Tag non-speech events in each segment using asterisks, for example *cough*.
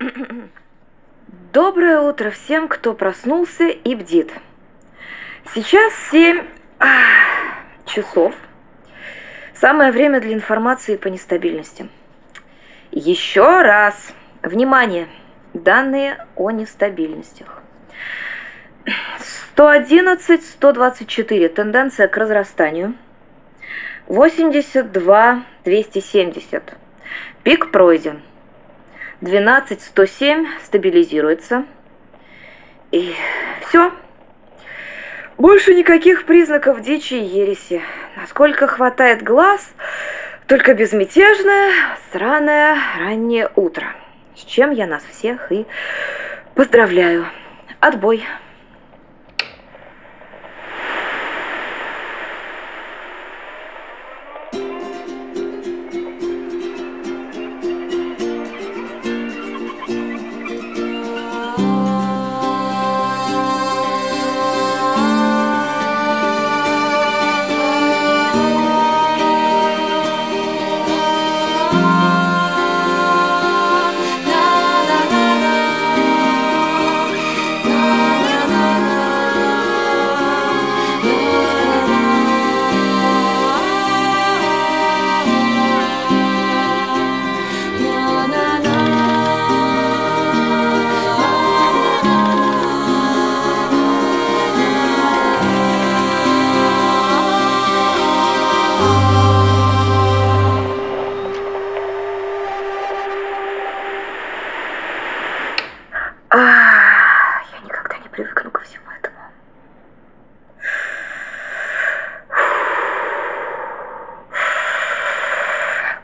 *coughs* Доброе утро всем, кто проснулся и бдит. Сейчас 7 часов. Самое время для информации по нестабильности. Еще раз. Внимание. Данные о нестабильностях. 111, 124. Тенденция к разрастанию. 82, 270. Пик пройден. 12, 107 стабилизируется. И все. Больше никаких признаков дичи и ереси. Насколько хватает глаз, только безмятежное, сраное раннее утро. С чем я нас всех и поздравляю. Отбой.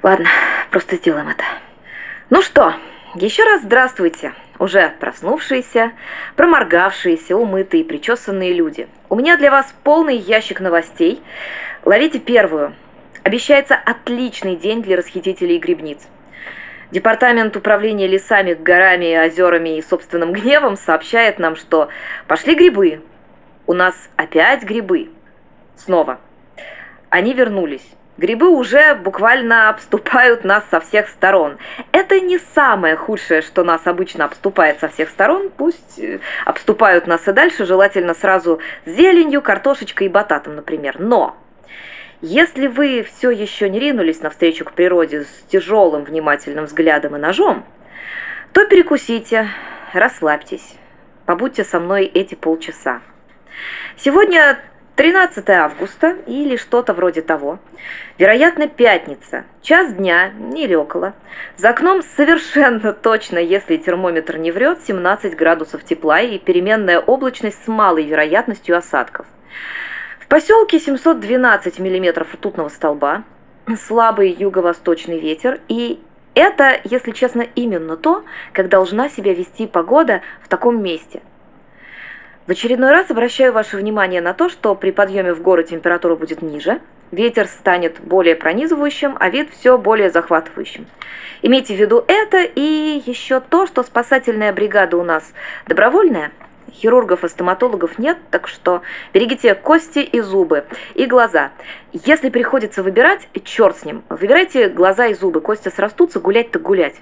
Ладно, просто сделаем это. Ну что, еще раз здравствуйте, уже проснувшиеся, проморгавшиеся, умытые, причесанные люди. У меня для вас полный ящик новостей. Ловите первую. Обещается отличный день для расхитителей грибниц. Департамент управления лесами, горами, озерами и собственным гневом сообщает нам, что пошли грибы. У нас опять грибы. Снова. Они вернулись. Грибы уже буквально обступают нас со всех сторон. Это не самое худшее, что нас обычно обступает со всех сторон. Пусть э, обступают нас и дальше, желательно сразу зеленью, картошечкой и бататом, например. Но если вы все еще не ринулись навстречу к природе с тяжелым внимательным взглядом и ножом, то перекусите, расслабьтесь, побудьте со мной эти полчаса. Сегодня 13 августа или что-то вроде того. Вероятно, пятница. Час дня или около. За окном совершенно *laughs* точно, если термометр не врет, 17 градусов тепла и переменная облачность с малой вероятностью осадков. В поселке 712 миллиметров ртутного столба, слабый юго-восточный ветер и это, если честно, именно то, как должна себя вести погода в таком месте – в очередной раз обращаю ваше внимание на то, что при подъеме в горы температура будет ниже, ветер станет более пронизывающим, а вид все более захватывающим. Имейте в виду это и еще то, что спасательная бригада у нас добровольная, хирургов и стоматологов нет, так что берегите кости и зубы, и глаза. Если приходится выбирать, черт с ним, выбирайте глаза и зубы, кости срастутся, гулять так гулять.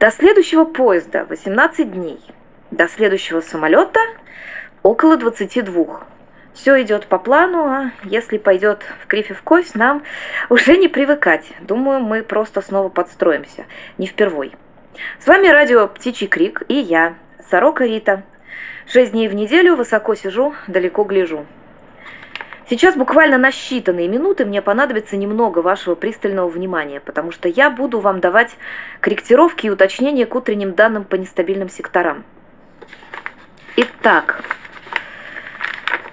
До следующего поезда 18 дней. До следующего самолета около 22. Все идет по плану, а если пойдет в крифе в кость, нам уже не привыкать. Думаю, мы просто снова подстроимся. Не впервой. С вами радио «Птичий крик» и я, Сорока Рита. Шесть дней в неделю высоко сижу, далеко гляжу. Сейчас буквально на считанные минуты мне понадобится немного вашего пристального внимания, потому что я буду вам давать корректировки и уточнения к утренним данным по нестабильным секторам. Итак,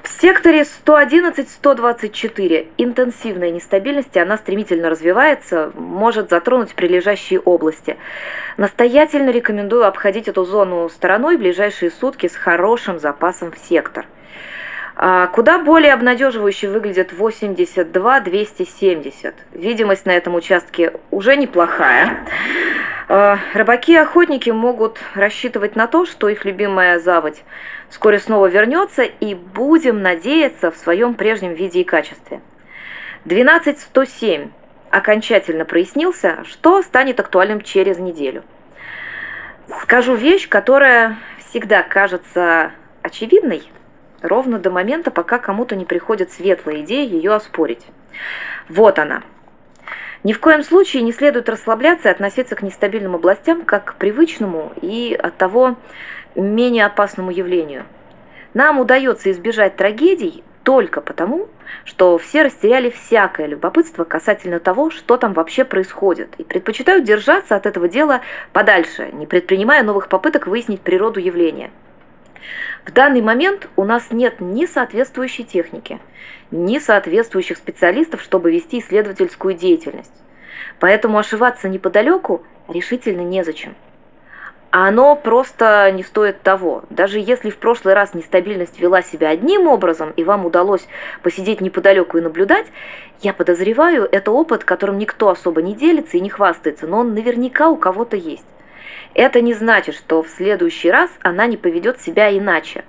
в секторе 111-124 интенсивная нестабильность, она стремительно развивается, может затронуть прилежащие области. Настоятельно рекомендую обходить эту зону стороной в ближайшие сутки с хорошим запасом в сектор. А, куда более обнадеживающе выглядит 82-270. Видимость на этом участке уже неплохая. А, рыбаки и охотники могут рассчитывать на то, что их любимая заводь вскоре снова вернется, и будем надеяться в своем прежнем виде и качестве. 12107 окончательно прояснился, что станет актуальным через неделю. Скажу вещь, которая всегда кажется очевидной, ровно до момента, пока кому-то не приходит светлая идея ее оспорить. Вот она. Ни в коем случае не следует расслабляться и относиться к нестабильным областям как к привычному и от того менее опасному явлению. Нам удается избежать трагедий только потому, что все растеряли всякое любопытство касательно того, что там вообще происходит, и предпочитают держаться от этого дела подальше, не предпринимая новых попыток выяснить природу явления. В данный момент у нас нет ни соответствующей техники, ни соответствующих специалистов, чтобы вести исследовательскую деятельность. Поэтому ошиваться неподалеку решительно незачем. А оно просто не стоит того. Даже если в прошлый раз нестабильность вела себя одним образом, и вам удалось посидеть неподалеку и наблюдать, я подозреваю, это опыт, которым никто особо не делится и не хвастается, но он наверняка у кого-то есть. Это не значит, что в следующий раз она не поведет себя иначе.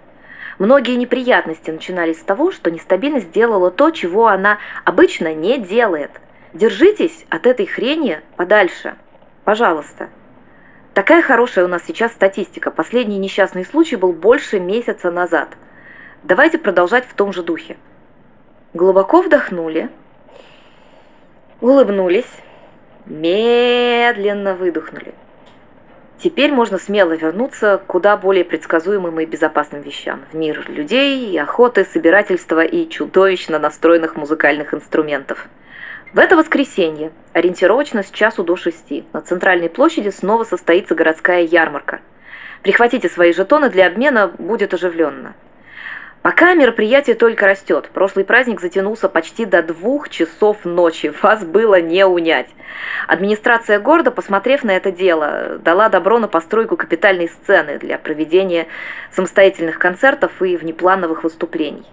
Многие неприятности начинались с того, что нестабильность делала то, чего она обычно не делает. Держитесь от этой хрени подальше. Пожалуйста. Такая хорошая у нас сейчас статистика. Последний несчастный случай был больше месяца назад. Давайте продолжать в том же духе. Глубоко вдохнули, улыбнулись, медленно выдохнули. Теперь можно смело вернуться к куда более предсказуемым и безопасным вещам. В мир людей, охоты, собирательства и чудовищно настроенных музыкальных инструментов. В это воскресенье, ориентировочно с часу до шести, на центральной площади снова состоится городская ярмарка. Прихватите свои жетоны, для обмена будет оживленно. Пока мероприятие только растет. Прошлый праздник затянулся почти до двух часов ночи. *laughs* Вас было не унять. Администрация города, посмотрев на это дело, дала добро на постройку капитальной сцены для проведения самостоятельных концертов и внеплановых выступлений.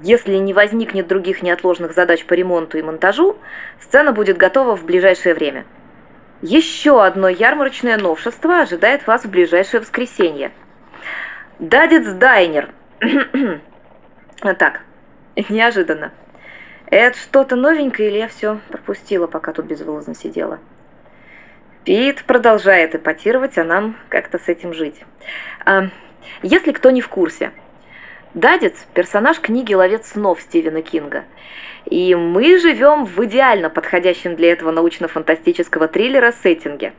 Если не возникнет других неотложных задач по ремонту и монтажу, сцена будет готова в ближайшее время. Еще одно ярмарочное новшество ожидает вас в ближайшее воскресенье. Дадец Дайнер – *coughs* так, неожиданно. Это что-то новенькое или я все пропустила, пока тут безвылазно сидела? Пит продолжает эпатировать, а нам как-то с этим жить. А, если кто не в курсе, Дадец – персонаж книги «Ловец снов» Стивена Кинга. И мы живем в идеально подходящем для этого научно-фантастического триллера сеттинге.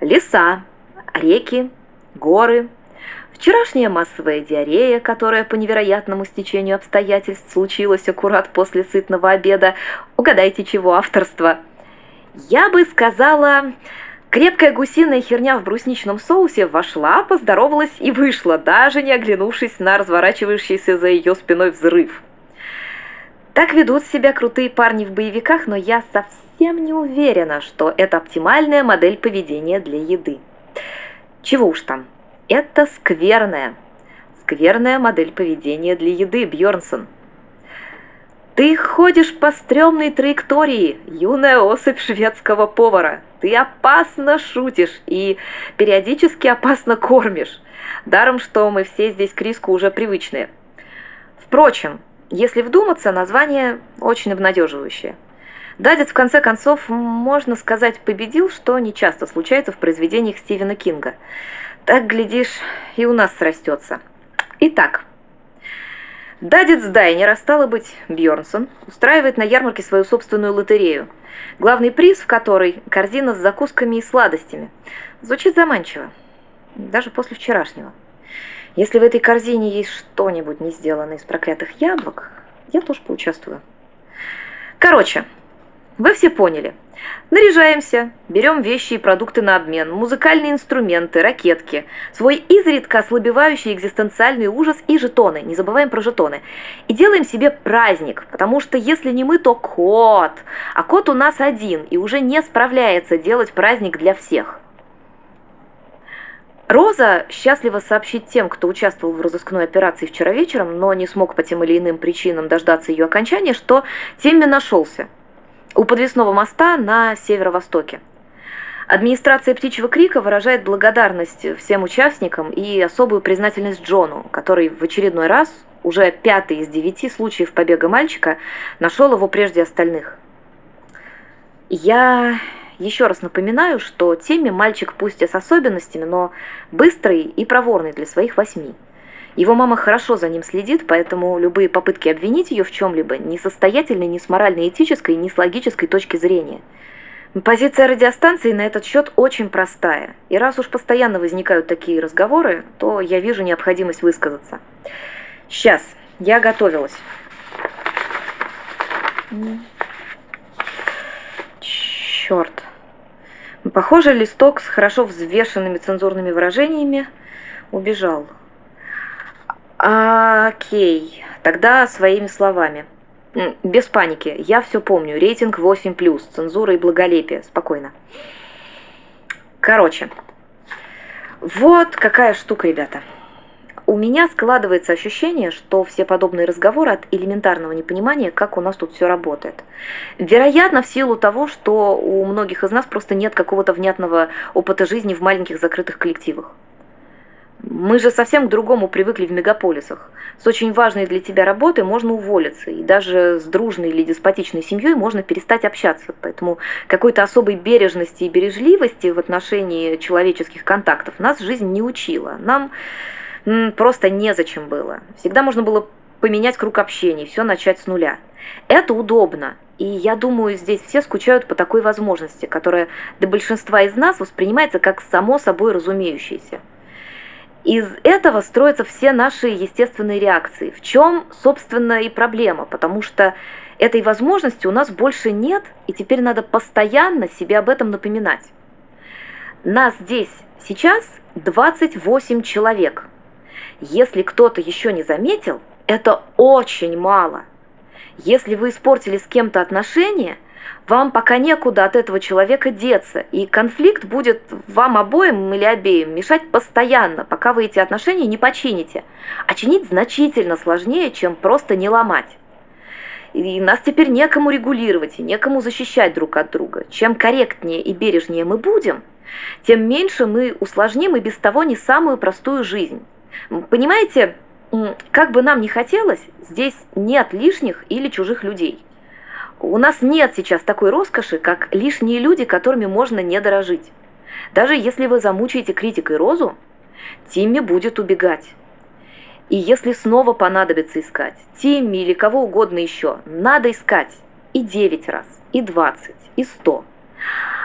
Леса, реки, горы – Вчерашняя массовая диарея, которая по невероятному стечению обстоятельств случилась аккурат после сытного обеда. Угадайте, чего авторство? Я бы сказала... Крепкая гусиная херня в брусничном соусе вошла, поздоровалась и вышла, даже не оглянувшись на разворачивающийся за ее спиной взрыв. Так ведут себя крутые парни в боевиках, но я совсем не уверена, что это оптимальная модель поведения для еды. Чего уж там, это скверная, скверная модель поведения для еды, Бьорнсон. Ты ходишь по стрёмной траектории, юная особь шведского повара. Ты опасно шутишь и периодически опасно кормишь. Даром, что мы все здесь к риску уже привычные. Впрочем, если вдуматься, название очень обнадеживающее. Дадец, в конце концов, можно сказать, победил, что нечасто случается в произведениях Стивена Кинга. Так, глядишь, и у нас срастется. Итак, Дадец Дайнер, стало быть, Бьорнсон, устраивает на ярмарке свою собственную лотерею, главный приз в которой – корзина с закусками и сладостями. Звучит заманчиво, даже после вчерашнего. Если в этой корзине есть что-нибудь не сделанное из проклятых яблок, я тоже поучаствую. Короче, вы все поняли. Наряжаемся, берем вещи и продукты на обмен, музыкальные инструменты, ракетки, свой изредка ослабевающий экзистенциальный ужас и жетоны, не забываем про жетоны, и делаем себе праздник, потому что если не мы, то кот, а кот у нас один и уже не справляется делать праздник для всех. Роза счастлива сообщить тем, кто участвовал в разыскной операции вчера вечером, но не смог по тем или иным причинам дождаться ее окончания, что Тимми нашелся – у подвесного моста на северо-востоке. Администрация «Птичьего крика» выражает благодарность всем участникам и особую признательность Джону, который в очередной раз, уже пятый из девяти случаев побега мальчика, нашел его прежде остальных. Я еще раз напоминаю, что Тимми мальчик пусть и с особенностями, но быстрый и проворный для своих восьми. Его мама хорошо за ним следит, поэтому любые попытки обвинить ее в чем-либо несостоятельны ни с морально-этической, ни с логической точки зрения. Позиция радиостанции на этот счет очень простая. И раз уж постоянно возникают такие разговоры, то я вижу необходимость высказаться. Сейчас, я готовилась. Черт. Похоже, листок с хорошо взвешенными цензурными выражениями убежал. Окей, тогда своими словами. Без паники, я все помню. Рейтинг 8+, цензура и благолепие. Спокойно. Короче, вот какая штука, ребята. У меня складывается ощущение, что все подобные разговоры от элементарного непонимания, как у нас тут все работает. Вероятно, в силу того, что у многих из нас просто нет какого-то внятного опыта жизни в маленьких закрытых коллективах. Мы же совсем к другому привыкли в мегаполисах. С очень важной для тебя работой можно уволиться, и даже с дружной или деспотичной семьей можно перестать общаться. Поэтому какой-то особой бережности и бережливости в отношении человеческих контактов нас жизнь не учила. Нам просто незачем было. Всегда можно было поменять круг общения, все начать с нуля. Это удобно, и я думаю, здесь все скучают по такой возможности, которая для большинства из нас воспринимается как само собой разумеющееся. Из этого строятся все наши естественные реакции. В чем, собственно, и проблема, потому что этой возможности у нас больше нет, и теперь надо постоянно себе об этом напоминать. Нас здесь сейчас 28 человек. Если кто-то еще не заметил, это очень мало. Если вы испортили с кем-то отношения – вам пока некуда от этого человека деться, и конфликт будет вам обоим или обеим мешать постоянно, пока вы эти отношения не почините. А чинить значительно сложнее, чем просто не ломать. И нас теперь некому регулировать и некому защищать друг от друга. Чем корректнее и бережнее мы будем, тем меньше мы усложним и без того не самую простую жизнь. Понимаете, как бы нам ни хотелось, здесь нет лишних или чужих людей. У нас нет сейчас такой роскоши, как лишние люди, которыми можно не дорожить. Даже если вы замучаете критикой Розу, Тимми будет убегать. И если снова понадобится искать, Тимми или кого угодно еще, надо искать и 9 раз, и 20, и 100.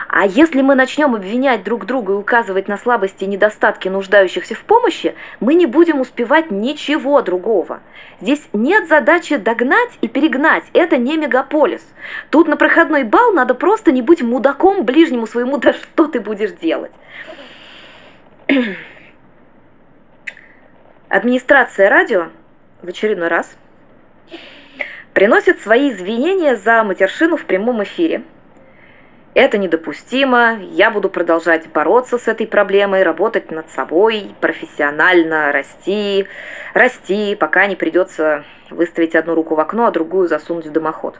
А если мы начнем обвинять друг друга и указывать на слабости и недостатки нуждающихся в помощи, мы не будем успевать ничего другого. Здесь нет задачи догнать и перегнать, это не мегаполис. Тут на проходной бал надо просто не быть мудаком ближнему своему, да что ты будешь делать? Администрация радио в очередной раз приносит свои извинения за матершину в прямом эфире – это недопустимо, я буду продолжать бороться с этой проблемой, работать над собой, профессионально расти, расти, пока не придется выставить одну руку в окно, а другую засунуть в дымоход.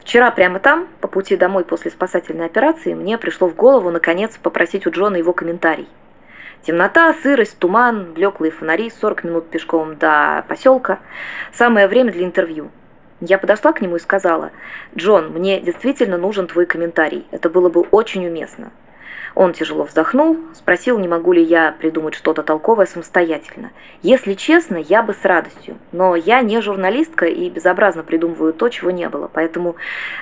Вчера прямо там, по пути домой после спасательной операции, мне пришло в голову, наконец, попросить у Джона его комментарий. Темнота, сырость, туман, блеклые фонари, 40 минут пешком до поселка. Самое время для интервью. Я подошла к нему и сказала, «Джон, мне действительно нужен твой комментарий. Это было бы очень уместно». Он тяжело вздохнул, спросил, не могу ли я придумать что-то толковое самостоятельно. Если честно, я бы с радостью, но я не журналистка и безобразно придумываю то, чего не было, поэтому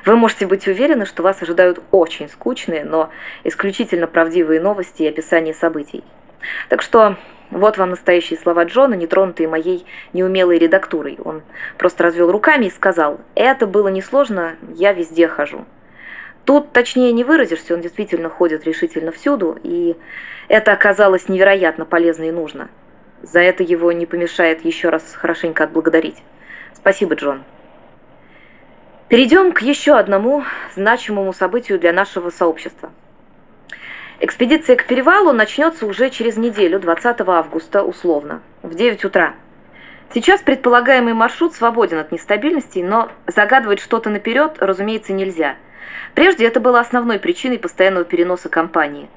вы можете быть уверены, что вас ожидают очень скучные, но исключительно правдивые новости и описание событий. Так что вот вам настоящие слова Джона, не тронутые моей неумелой редактурой. Он просто развел руками и сказал, «Это было несложно, я везде хожу». Тут точнее не выразишься, он действительно ходит решительно всюду, и это оказалось невероятно полезно и нужно. За это его не помешает еще раз хорошенько отблагодарить. Спасибо, Джон. Перейдем к еще одному значимому событию для нашего сообщества – Экспедиция к перевалу начнется уже через неделю, 20 августа, условно, в 9 утра. Сейчас предполагаемый маршрут свободен от нестабильностей, но загадывать что-то наперед, разумеется, нельзя. Прежде это было основной причиной постоянного переноса компании.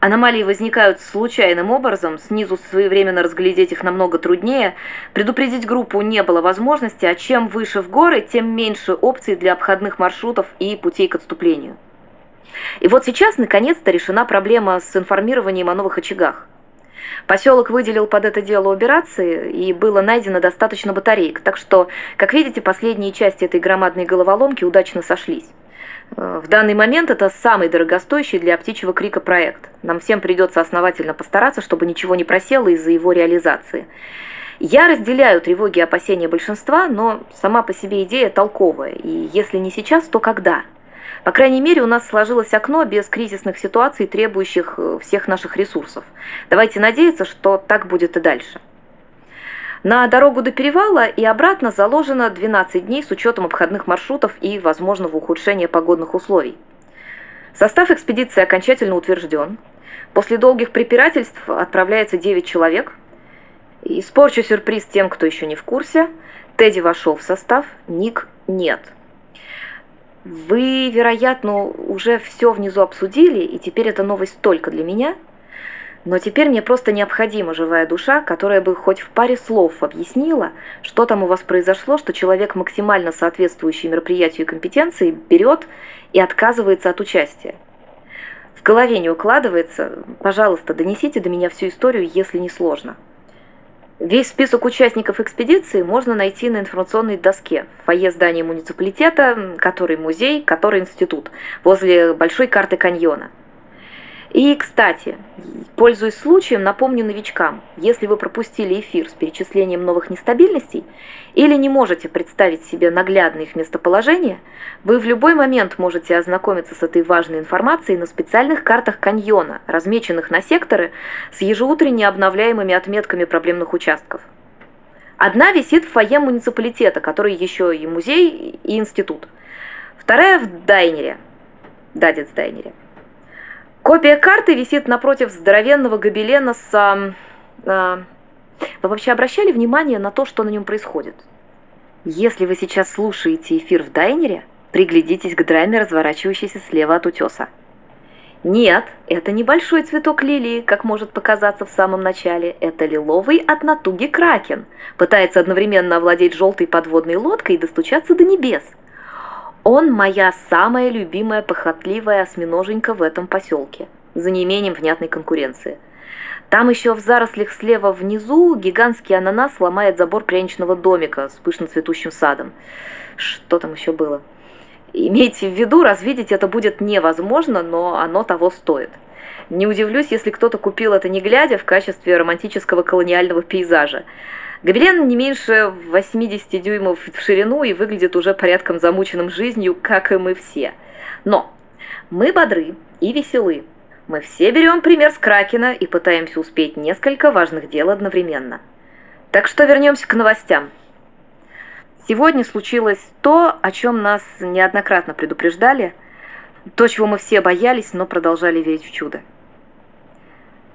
Аномалии возникают случайным образом, снизу своевременно разглядеть их намного труднее, предупредить группу не было возможности, а чем выше в горы, тем меньше опций для обходных маршрутов и путей к отступлению. И вот сейчас наконец-то решена проблема с информированием о новых очагах. Поселок выделил под это дело операции, и было найдено достаточно батареек, так что, как видите, последние части этой громадной головоломки удачно сошлись. В данный момент это самый дорогостоящий для птичьего крика проект. Нам всем придется основательно постараться, чтобы ничего не просело из-за его реализации. Я разделяю тревоги и опасения большинства, но сама по себе идея толковая, и если не сейчас, то когда? По крайней мере, у нас сложилось окно без кризисных ситуаций, требующих э, всех наших ресурсов. Давайте надеяться, что так будет и дальше. На дорогу до перевала и обратно заложено 12 дней с учетом обходных маршрутов и возможного ухудшения погодных условий. Состав экспедиции окончательно утвержден. После долгих препирательств отправляется 9 человек. Испорчу сюрприз тем, кто еще не в курсе. Тедди вошел в состав, Ник нет. Вы, вероятно, уже все внизу обсудили, и теперь эта новость только для меня – но теперь мне просто необходима живая душа, которая бы хоть в паре слов объяснила, что там у вас произошло, что человек, максимально соответствующий мероприятию и компетенции, берет и отказывается от участия. В голове не укладывается. Пожалуйста, донесите до меня всю историю, если не сложно. Весь список участников экспедиции можно найти на информационной доске в фойе здания муниципалитета, который музей, который институт, возле большой карты каньона. И, кстати, пользуясь случаем, напомню новичкам, если вы пропустили эфир с перечислением новых нестабильностей или не можете представить себе наглядно их местоположение, вы в любой момент можете ознакомиться с этой важной информацией на специальных картах каньона, размеченных на секторы с ежеутренне обновляемыми отметками проблемных участков. Одна висит в фойе муниципалитета, который еще и музей, и институт. Вторая в Дайнере, Дадец Дайнере. Копия карты висит напротив здоровенного гобелена с... А, вы вообще обращали внимание на то, что на нем происходит? Если вы сейчас слушаете эфир в Дайнере, приглядитесь к драме, разворачивающейся слева от утеса. Нет, это небольшой цветок лилии, как может показаться в самом начале. Это лиловый от натуги кракен. Пытается одновременно овладеть желтой подводной лодкой и достучаться до небес – он моя самая любимая похотливая осьминоженька в этом поселке, за неимением внятной конкуренции. Там еще в зарослях слева внизу гигантский ананас ломает забор пряничного домика с пышно цветущим садом. Что там еще было? Имейте в виду, развидеть это будет невозможно, но оно того стоит. Не удивлюсь, если кто-то купил это не глядя в качестве романтического колониального пейзажа. Гобелен не меньше 80 дюймов в ширину и выглядит уже порядком замученным жизнью, как и мы все. Но мы бодры и веселы. Мы все берем пример с Кракена и пытаемся успеть несколько важных дел одновременно. Так что вернемся к новостям. Сегодня случилось то, о чем нас неоднократно предупреждали, то, чего мы все боялись, но продолжали верить в чудо.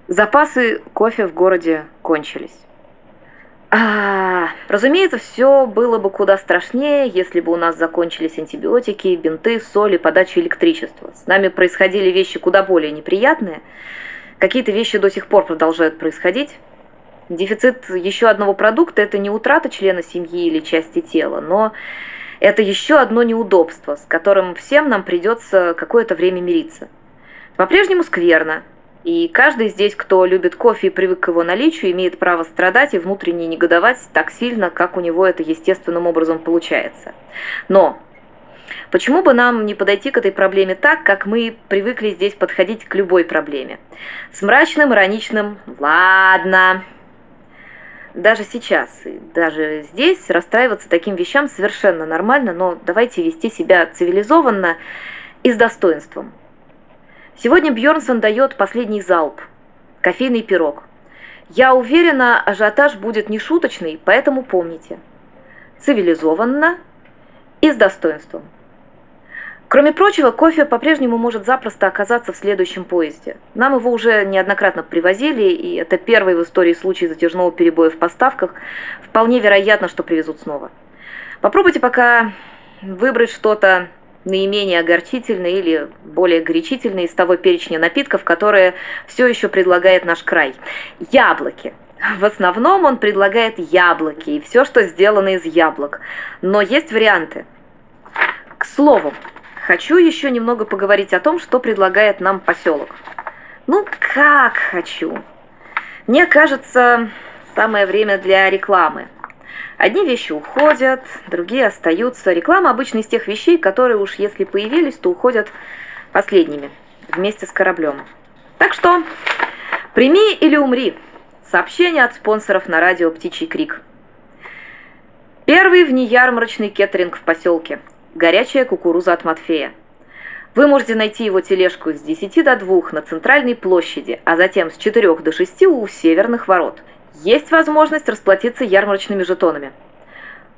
Запасы кофе в городе кончились. А, разумеется, все было бы куда страшнее, если бы у нас закончились антибиотики, бинты, соль и подача электричества. С нами происходили вещи куда более неприятные. Какие-то вещи до сих пор продолжают происходить. Дефицит еще одного продукта – это не утрата члена семьи или части тела, но это еще одно неудобство, с которым всем нам придется какое-то время мириться. По-прежнему скверно – и каждый здесь, кто любит кофе и привык к его наличию, имеет право страдать и внутренне негодовать так сильно, как у него это естественным образом получается. Но почему бы нам не подойти к этой проблеме так, как мы привыкли здесь подходить к любой проблеме? С мрачным, ироничным «ладно». Даже сейчас, даже здесь расстраиваться таким вещам совершенно нормально, но давайте вести себя цивилизованно и с достоинством. Сегодня Бьорнсон дает последний залп. Кофейный пирог. Я уверена, ажиотаж будет нешуточный, поэтому помните. Цивилизованно и с достоинством. Кроме прочего, кофе по-прежнему может запросто оказаться в следующем поезде. Нам его уже неоднократно привозили, и это первый в истории случай затяжного перебоя в поставках. Вполне вероятно, что привезут снова. Попробуйте пока выбрать что-то наименее огорчительный или более горячительный из того перечня напитков, которые все еще предлагает наш край. Яблоки. В основном он предлагает яблоки и все, что сделано из яблок. Но есть варианты. К слову, хочу еще немного поговорить о том, что предлагает нам поселок. Ну, как хочу. Мне кажется, самое время для рекламы. Одни вещи уходят, другие остаются. Реклама обычно из тех вещей, которые уж если появились, то уходят последними, вместе с кораблем. Так что, прими или умри. Сообщение от спонсоров на радио «Птичий крик». Первый внеярмарочный кеттеринг в поселке. Горячая кукуруза от Матфея. Вы можете найти его тележку с 10 до 2 на центральной площади, а затем с 4 до 6 у северных ворот – есть возможность расплатиться ярмарочными жетонами.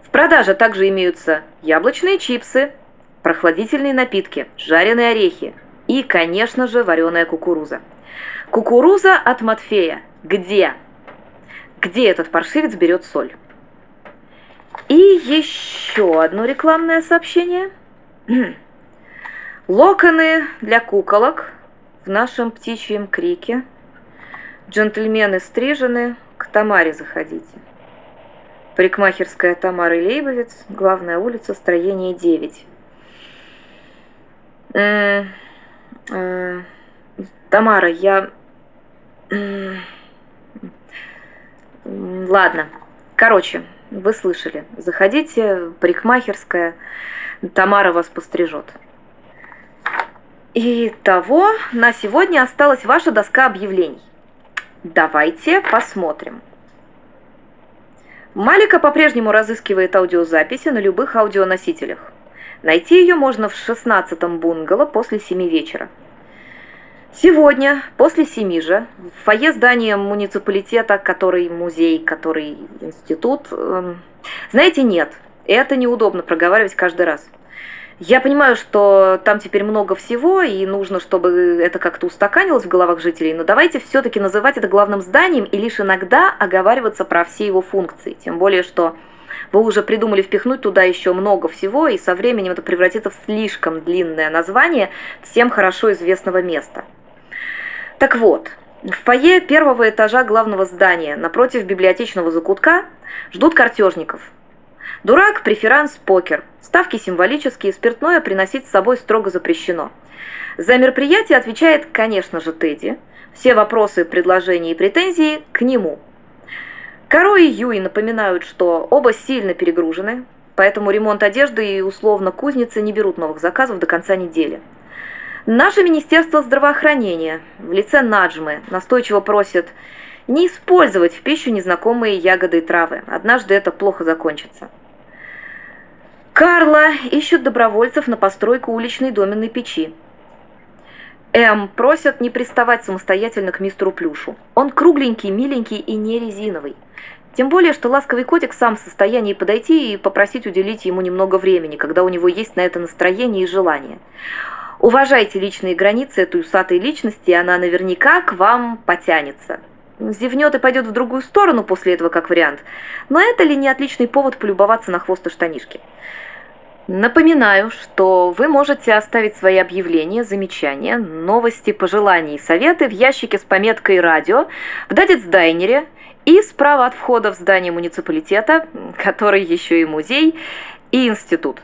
В продаже также имеются яблочные чипсы, прохладительные напитки, жареные орехи и, конечно же, вареная кукуруза. Кукуруза от Матфея. Где? Где этот паршивец берет соль? И еще одно рекламное сообщение. *clears throat* Локоны для куколок в нашем птичьем крике. Джентльмены стрижены, к Тамаре заходите. Парикмахерская Тамара Лейбовец, главная улица, строение 9. Э, э, Тамара, я... Ладно. Короче, вы слышали. Заходите, парикмахерская. Тамара вас пострижет. Итого, на сегодня осталась ваша доска объявлений. Давайте посмотрим. Малика по-прежнему разыскивает аудиозаписи на любых аудионосителях. Найти ее можно в 16-м бунгало после 7 вечера. Сегодня, после семи же, в фойе здания муниципалитета, который музей, который институт... Э, знаете, нет, это неудобно проговаривать каждый раз. Я понимаю, что там теперь много всего, и нужно, чтобы это как-то устаканилось в головах жителей, но давайте все-таки называть это главным зданием и лишь иногда оговариваться про все его функции. Тем более, что вы уже придумали впихнуть туда еще много всего, и со временем это превратится в слишком длинное название всем хорошо известного места. Так вот, в фойе первого этажа главного здания напротив библиотечного закутка ждут картежников – Дурак, преферанс, покер. Ставки символические, спиртное приносить с собой строго запрещено. За мероприятие отвечает, конечно же, Тедди. Все вопросы, предложения и претензии к нему. Каро и Юй напоминают, что оба сильно перегружены, поэтому ремонт одежды и условно кузницы не берут новых заказов до конца недели. Наше Министерство здравоохранения в лице Наджмы настойчиво просит не использовать в пищу незнакомые ягоды и травы. Однажды это плохо закончится. Карла ищут добровольцев на постройку уличной доменной печи. М просят не приставать самостоятельно к мистеру Плюшу. Он кругленький, миленький и не резиновый. Тем более, что ласковый котик сам в состоянии подойти и попросить уделить ему немного времени, когда у него есть на это настроение и желание. Уважайте личные границы этой усатой личности, и она наверняка к вам потянется. Зевнет и пойдет в другую сторону после этого, как вариант. Но это ли не отличный повод полюбоваться на хвост и штанишки? Напоминаю, что вы можете оставить свои объявления, замечания, новости, пожелания и советы в ящике с пометкой «Радио» в Дадицдайнере и справа от входа в здание муниципалитета, который еще и музей, и институт.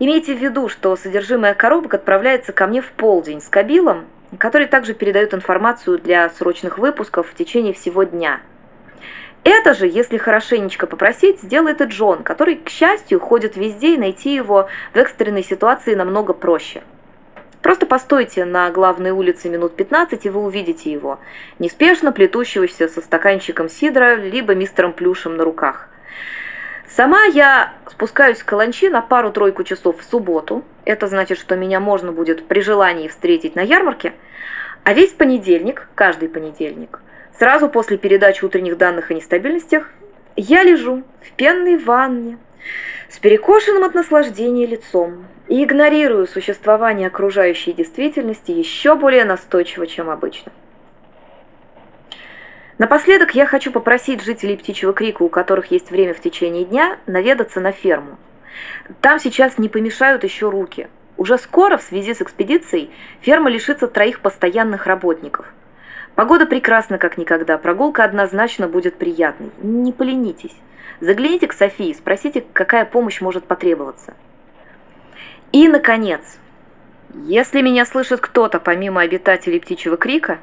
Имейте в виду, что содержимое коробок отправляется ко мне в полдень с кабилом, который также передает информацию для срочных выпусков в течение всего дня – это же, если хорошенечко попросить, сделает и Джон, который, к счастью, ходит везде, и найти его в экстренной ситуации намного проще. Просто постойте на главной улице минут 15, и вы увидите его, неспешно плетущегося со стаканчиком сидра, либо мистером Плюшем на руках. Сама я спускаюсь к каланчи на пару-тройку часов в субботу. Это значит, что меня можно будет при желании встретить на ярмарке. А весь понедельник, каждый понедельник, Сразу после передачи утренних данных о нестабильностях я лежу в пенной ванне с перекошенным от наслаждения лицом и игнорирую существование окружающей действительности еще более настойчиво, чем обычно. Напоследок я хочу попросить жителей Птичьего Крика, у которых есть время в течение дня, наведаться на ферму. Там сейчас не помешают еще руки. Уже скоро в связи с экспедицией ферма лишится троих постоянных работников. Погода прекрасна, как никогда. Прогулка однозначно будет приятной. Не поленитесь. Загляните к Софии, спросите, какая помощь может потребоваться. И, наконец, если меня слышит кто-то помимо обитателей птичьего крика,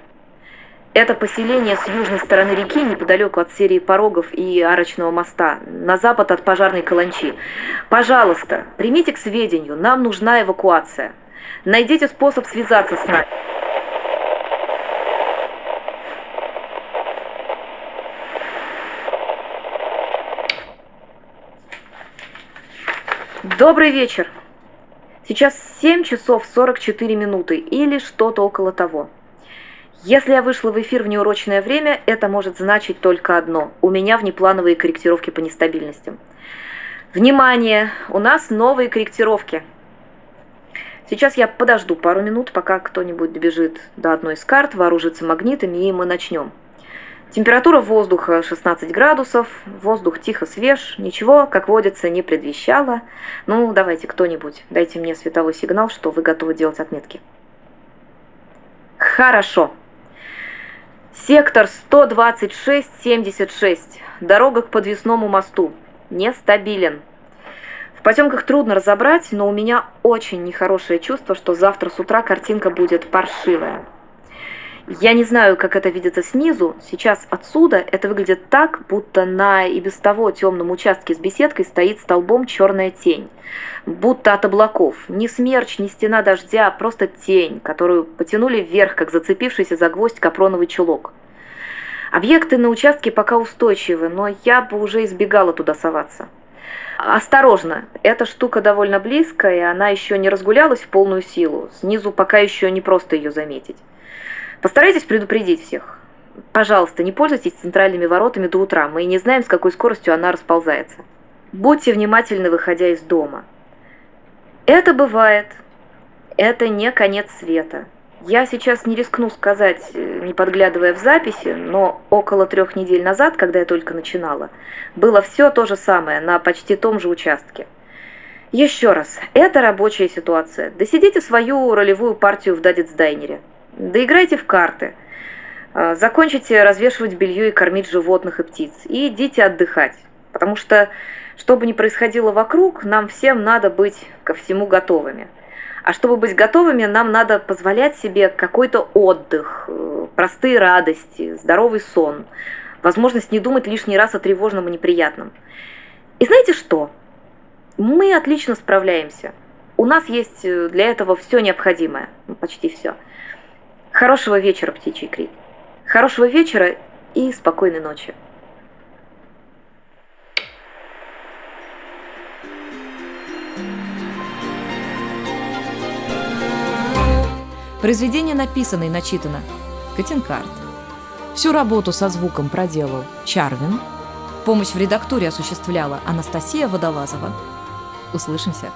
это поселение с южной стороны реки, неподалеку от серии порогов и арочного моста, на запад от пожарной каланчи. Пожалуйста, примите к сведению, нам нужна эвакуация. Найдите способ связаться с нами. Добрый вечер. Сейчас 7 часов 44 минуты или что-то около того. Если я вышла в эфир в неурочное время, это может значить только одно. У меня внеплановые корректировки по нестабильностям. Внимание! У нас новые корректировки. Сейчас я подожду пару минут, пока кто-нибудь добежит до одной из карт, вооружится магнитами, и мы начнем. Температура воздуха 16 градусов, воздух тихо свеж, ничего, как водится, не предвещало. Ну, давайте кто-нибудь, дайте мне световой сигнал, что вы готовы делать отметки. Хорошо. Сектор 126-76. Дорога к подвесному мосту. Нестабилен. В потемках трудно разобрать, но у меня очень нехорошее чувство, что завтра с утра картинка будет паршивая. Я не знаю, как это видится снизу. Сейчас отсюда это выглядит так, будто на и без того темном участке с беседкой стоит столбом черная тень. Будто от облаков. Ни смерч, ни стена дождя, просто тень, которую потянули вверх, как зацепившийся за гвоздь капроновый чулок. Объекты на участке пока устойчивы, но я бы уже избегала туда соваться. Осторожно, эта штука довольно близкая, и она еще не разгулялась в полную силу. Снизу пока еще не просто ее заметить. Постарайтесь предупредить всех. Пожалуйста, не пользуйтесь центральными воротами до утра. Мы не знаем, с какой скоростью она расползается. Будьте внимательны, выходя из дома. Это бывает. Это не конец света. Я сейчас не рискну сказать, э, не подглядывая в записи, но около трех недель назад, когда я только начинала, было все то же самое на почти том же участке. Еще раз, это рабочая ситуация. Досидите свою ролевую партию в Дадец-дайнере. Доиграйте в карты. А, закончите развешивать белье и кормить животных и птиц. И идите отдыхать. Потому что, что бы ни происходило вокруг, нам всем надо быть ко всему готовыми. А чтобы быть готовыми, нам надо позволять себе какой-то отдых, э, простые радости, здоровый сон, возможность не думать лишний раз о тревожном и неприятном. И знаете что? Мы отлично справляемся. У нас есть э, для этого все необходимое, ну, почти все. Хорошего вечера, птичий крик. Хорошего вечера и спокойной ночи. Произведение написано и начитано. Катинкарт. Всю работу со звуком проделал Чарвин. Помощь в редактуре осуществляла Анастасия Водолазова. Услышимся.